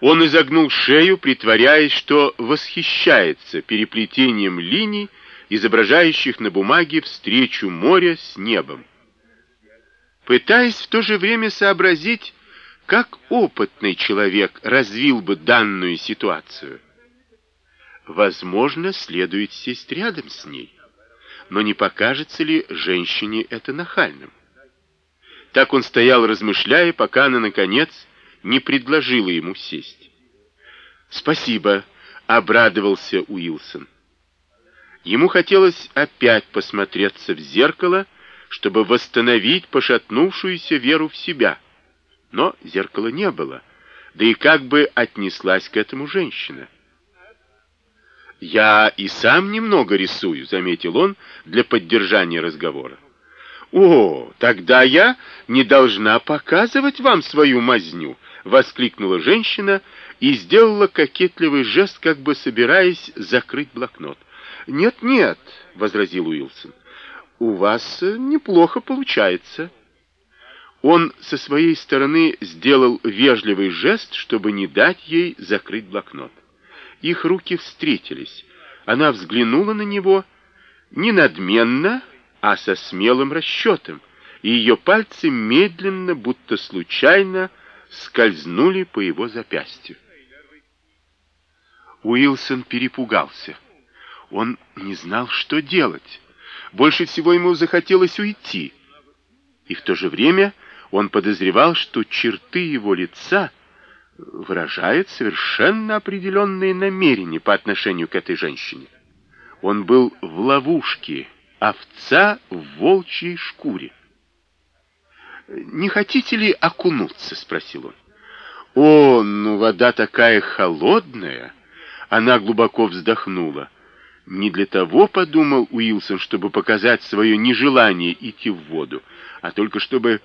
Он изогнул шею, притворяясь, что восхищается переплетением линий, изображающих на бумаге встречу моря с небом. Пытаясь в то же время сообразить, как опытный человек развил бы данную ситуацию. Возможно, следует сесть рядом с ней, но не покажется ли женщине это нахальным? Так он стоял, размышляя, пока она, наконец, не предложила ему сесть. «Спасибо», — обрадовался Уилсон. Ему хотелось опять посмотреться в зеркало, чтобы восстановить пошатнувшуюся веру в себя. Но зеркала не было, да и как бы отнеслась к этому женщина. «Я и сам немного рисую», — заметил он для поддержания разговора. «О, тогда я не должна показывать вам свою мазню», — воскликнула женщина и сделала кокетливый жест, как бы собираясь закрыть блокнот. «Нет-нет», — возразил Уилсон, — «у вас неплохо получается». Он со своей стороны сделал вежливый жест, чтобы не дать ей закрыть блокнот. Их руки встретились. Она взглянула на него не надменно, а со смелым расчетом, и ее пальцы медленно, будто случайно, скользнули по его запястью. Уилсон перепугался. Он не знал, что делать. Больше всего ему захотелось уйти. И в то же время он подозревал, что черты его лица выражают совершенно определенные намерения по отношению к этой женщине. Он был в ловушке, овца в волчьей шкуре. «Не хотите ли окунуться?» — спросил он. «О, ну вода такая холодная!» Она глубоко вздохнула. Не для того, подумал Уилсон, чтобы показать свое нежелание идти в воду, а только чтобы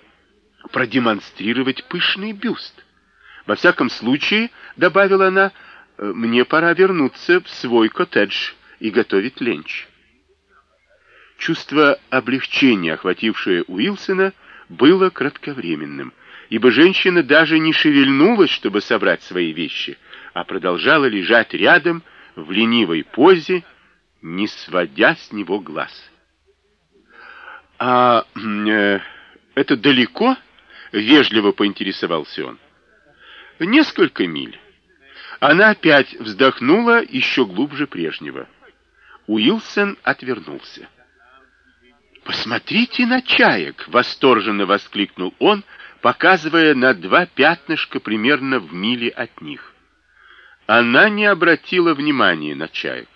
продемонстрировать пышный бюст. Во всяком случае, добавила она, мне пора вернуться в свой коттедж и готовить ленч. Чувство облегчения, охватившее Уилсона, было кратковременным, ибо женщина даже не шевельнулась, чтобы собрать свои вещи, а продолжала лежать рядом в ленивой позе, не сводя с него глаз. «А э, это далеко?» — вежливо поинтересовался он. «Несколько миль». Она опять вздохнула еще глубже прежнего. Уилсон отвернулся. «Посмотрите на чаек!» — восторженно воскликнул он, показывая на два пятнышка примерно в миле от них. Она не обратила внимания на чаек.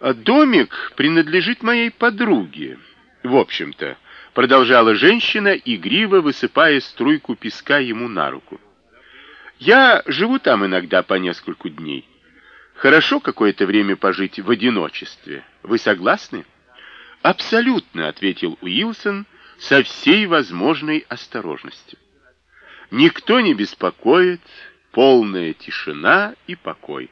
«Домик принадлежит моей подруге, в общем-то», — продолжала женщина, игриво высыпая струйку песка ему на руку. «Я живу там иногда по нескольку дней. Хорошо какое-то время пожить в одиночестве. Вы согласны?» «Абсолютно», — ответил Уилсон со всей возможной осторожностью. «Никто не беспокоит, полная тишина и покой.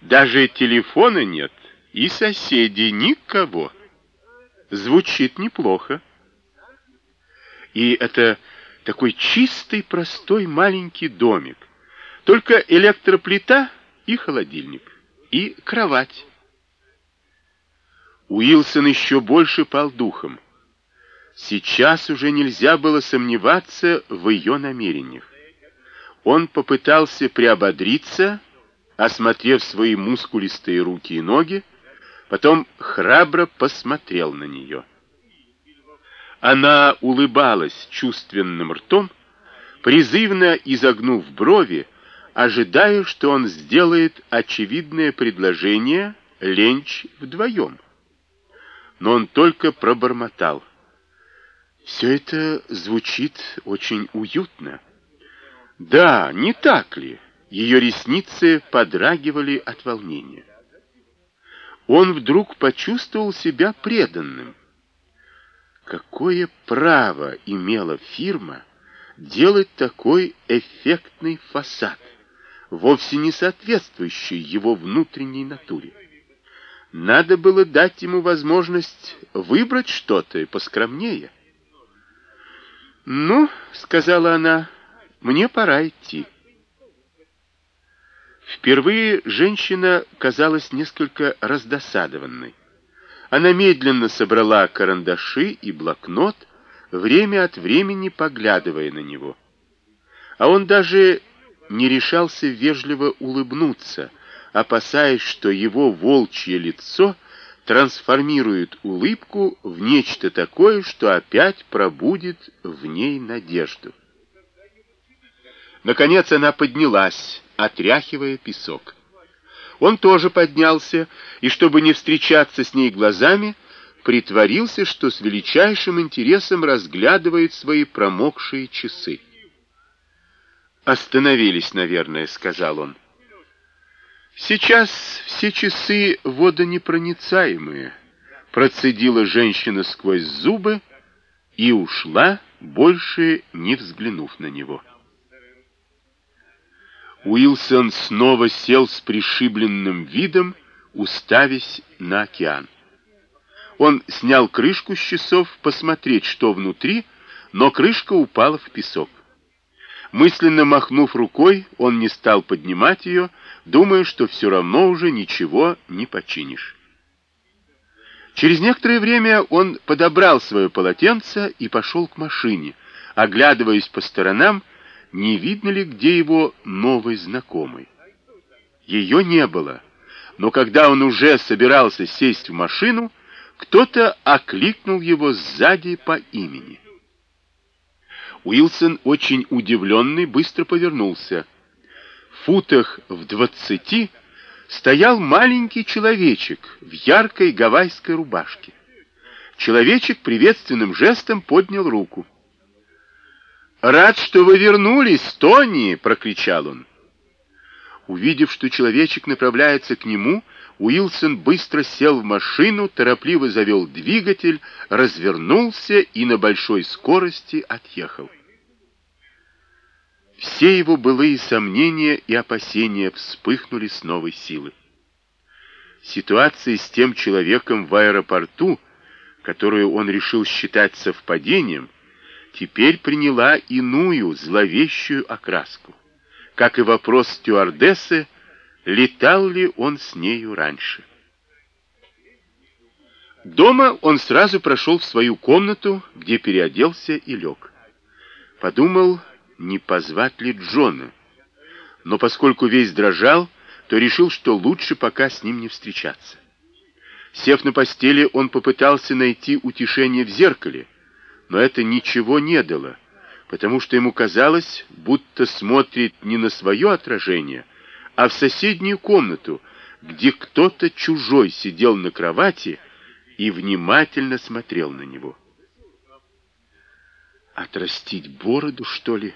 Даже телефона нет, и соседей никого. Звучит неплохо. И это такой чистый, простой маленький домик. Только электроплита и холодильник, и кровать. Уилсон еще больше пал духом. Сейчас уже нельзя было сомневаться в ее намерениях. Он попытался приободриться, осмотрев свои мускулистые руки и ноги, потом храбро посмотрел на нее. Она улыбалась чувственным ртом, призывно изогнув брови, ожидая, что он сделает очевидное предложение ленч вдвоем но он только пробормотал. Все это звучит очень уютно. Да, не так ли? Ее ресницы подрагивали от волнения. Он вдруг почувствовал себя преданным. Какое право имела фирма делать такой эффектный фасад, вовсе не соответствующий его внутренней натуре? Надо было дать ему возможность выбрать что-то поскромнее. «Ну, — сказала она, — мне пора идти». Впервые женщина казалась несколько раздосадованной. Она медленно собрала карандаши и блокнот, время от времени поглядывая на него. А он даже не решался вежливо улыбнуться, опасаясь, что его волчье лицо трансформирует улыбку в нечто такое, что опять пробудит в ней надежду. Наконец она поднялась, отряхивая песок. Он тоже поднялся, и, чтобы не встречаться с ней глазами, притворился, что с величайшим интересом разглядывает свои промокшие часы. «Остановились, наверное», — сказал он. «Сейчас все часы водонепроницаемые», — процедила женщина сквозь зубы и ушла, больше не взглянув на него. Уилсон снова сел с пришибленным видом, уставясь на океан. Он снял крышку с часов посмотреть, что внутри, но крышка упала в песок. Мысленно махнув рукой, он не стал поднимать ее, думая, что все равно уже ничего не починишь. Через некоторое время он подобрал свое полотенце и пошел к машине, оглядываясь по сторонам, не видно ли где его новый знакомый. Ее не было, но когда он уже собирался сесть в машину, кто-то окликнул его сзади по имени. Уилсон, очень удивленный, быстро повернулся. В футах в двадцати стоял маленький человечек в яркой гавайской рубашке. Человечек приветственным жестом поднял руку. «Рад, что вы вернулись, Тони!» — прокричал он. Увидев, что человечек направляется к нему, Уилсон быстро сел в машину, торопливо завел двигатель, развернулся и на большой скорости отъехал. Все его былые сомнения и опасения вспыхнули с новой силы. Ситуация с тем человеком в аэропорту, которую он решил считать совпадением, теперь приняла иную зловещую окраску, как и вопрос стюардессы, летал ли он с нею раньше. Дома он сразу прошел в свою комнату, где переоделся и лег. Подумал, не позвать ли Джона, но поскольку весь дрожал, то решил, что лучше пока с ним не встречаться. Сев на постели, он попытался найти утешение в зеркале, но это ничего не дало, потому что ему казалось, будто смотрит не на свое отражение, а в соседнюю комнату, где кто-то чужой сидел на кровати и внимательно смотрел на него. Отрастить бороду, что ли,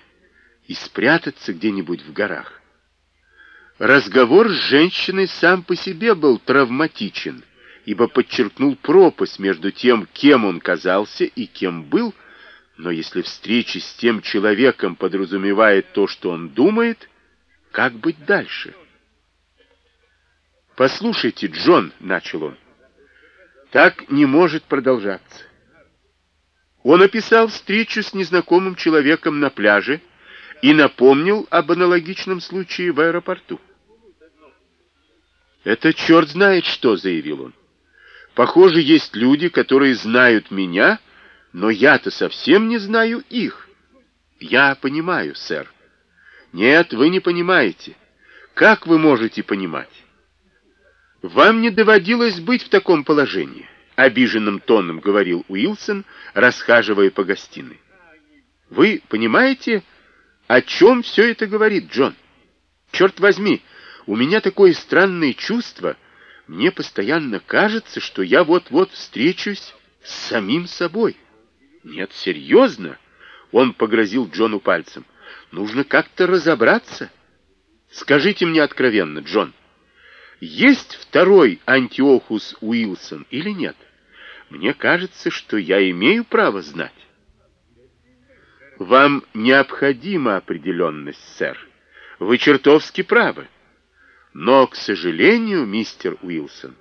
и спрятаться где-нибудь в горах? Разговор с женщиной сам по себе был травматичен, ибо подчеркнул пропасть между тем, кем он казался и кем был, но если встреча с тем человеком подразумевает то, что он думает, как быть дальше? «Послушайте, Джон», — начал он, — «так не может продолжаться». Он описал встречу с незнакомым человеком на пляже и напомнил об аналогичном случае в аэропорту. «Это черт знает что», — заявил он. «Похоже, есть люди, которые знают меня, но я-то совсем не знаю их». «Я понимаю, сэр». «Нет, вы не понимаете. Как вы можете понимать?» «Вам не доводилось быть в таком положении», — обиженным тоном говорил Уилсон, расхаживая по гостиной. «Вы понимаете, о чем все это говорит, Джон? Черт возьми, у меня такое странное чувство. Мне постоянно кажется, что я вот-вот встречусь с самим собой». «Нет, серьезно?» — он погрозил Джону пальцем. «Нужно как-то разобраться. Скажите мне откровенно, Джон» есть второй Антиохус Уилсон или нет? Мне кажется, что я имею право знать. Вам необходима определенность, сэр. Вы чертовски правы. Но, к сожалению, мистер Уилсон,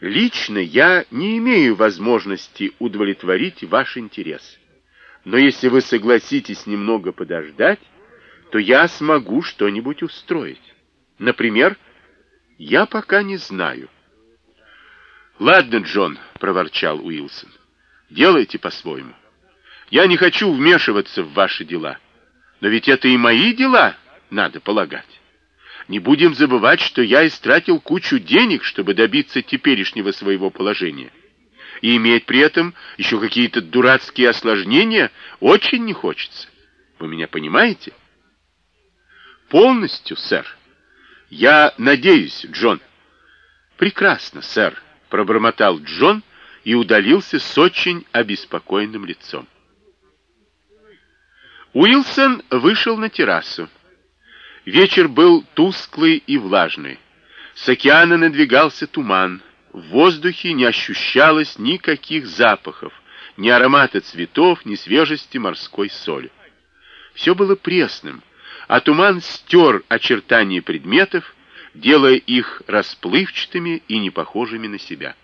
лично я не имею возможности удовлетворить ваш интерес. Но если вы согласитесь немного подождать, то я смогу что-нибудь устроить. Например, я пока не знаю. Ладно, Джон, проворчал Уилсон. Делайте по-своему. Я не хочу вмешиваться в ваши дела. Но ведь это и мои дела, надо полагать. Не будем забывать, что я истратил кучу денег, чтобы добиться теперешнего своего положения. И иметь при этом еще какие-то дурацкие осложнения очень не хочется. Вы меня понимаете? Полностью, сэр. Я надеюсь, Джон. Прекрасно, сэр, пробормотал Джон и удалился с очень обеспокоенным лицом. Уилсон вышел на террасу. Вечер был тусклый и влажный. С океана надвигался туман. В воздухе не ощущалось никаких запахов, ни аромата цветов, ни свежести морской соли. Все было пресным, а туман стер очертания предметов, делая их расплывчатыми и непохожими на себя.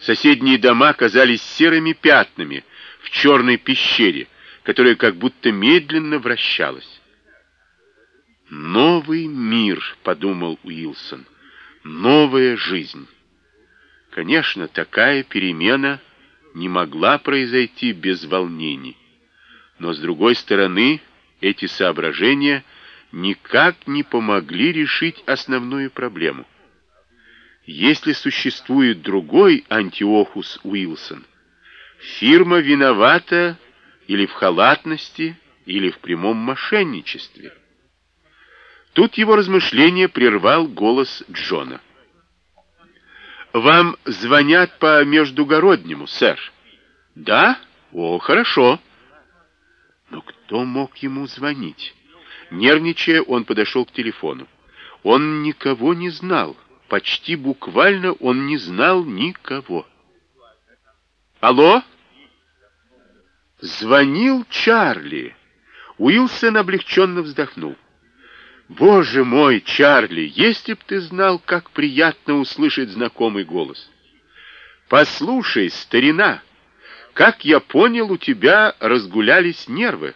Соседние дома казались серыми пятнами в черной пещере, которая как будто медленно вращалась. «Новый мир», — подумал Уилсон, — «новая жизнь». Конечно, такая перемена не могла произойти без волнений. Но, с другой стороны, эти соображения никак не помогли решить основную проблему. Если существует другой Антиохус Уилсон, фирма виновата или в халатности, или в прямом мошенничестве. Тут его размышление прервал голос Джона. «Вам звонят по междугороднему, сэр». «Да? О, хорошо». Но кто мог ему звонить? Нервничая, он подошел к телефону. Он никого не знал. Почти буквально он не знал никого. «Алло?» Звонил Чарли. Уилсон облегченно вздохнул. «Боже мой, Чарли, если б ты знал, как приятно услышать знакомый голос! Послушай, старина, как я понял, у тебя разгулялись нервы.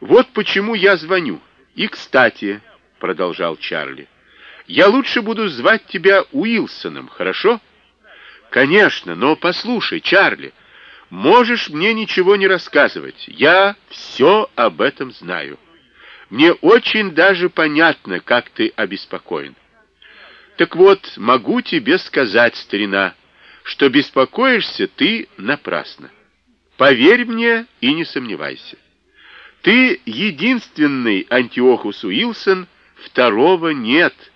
Вот почему я звоню. И, кстати, — продолжал Чарли, — я лучше буду звать тебя Уилсоном, хорошо? Конечно, но послушай, Чарли, — Можешь мне ничего не рассказывать. Я все об этом знаю. Мне очень даже понятно, как ты обеспокоен. Так вот, могу тебе сказать, старина, что беспокоишься ты напрасно. Поверь мне и не сомневайся. Ты единственный Антиохус Уилсон, второго нет —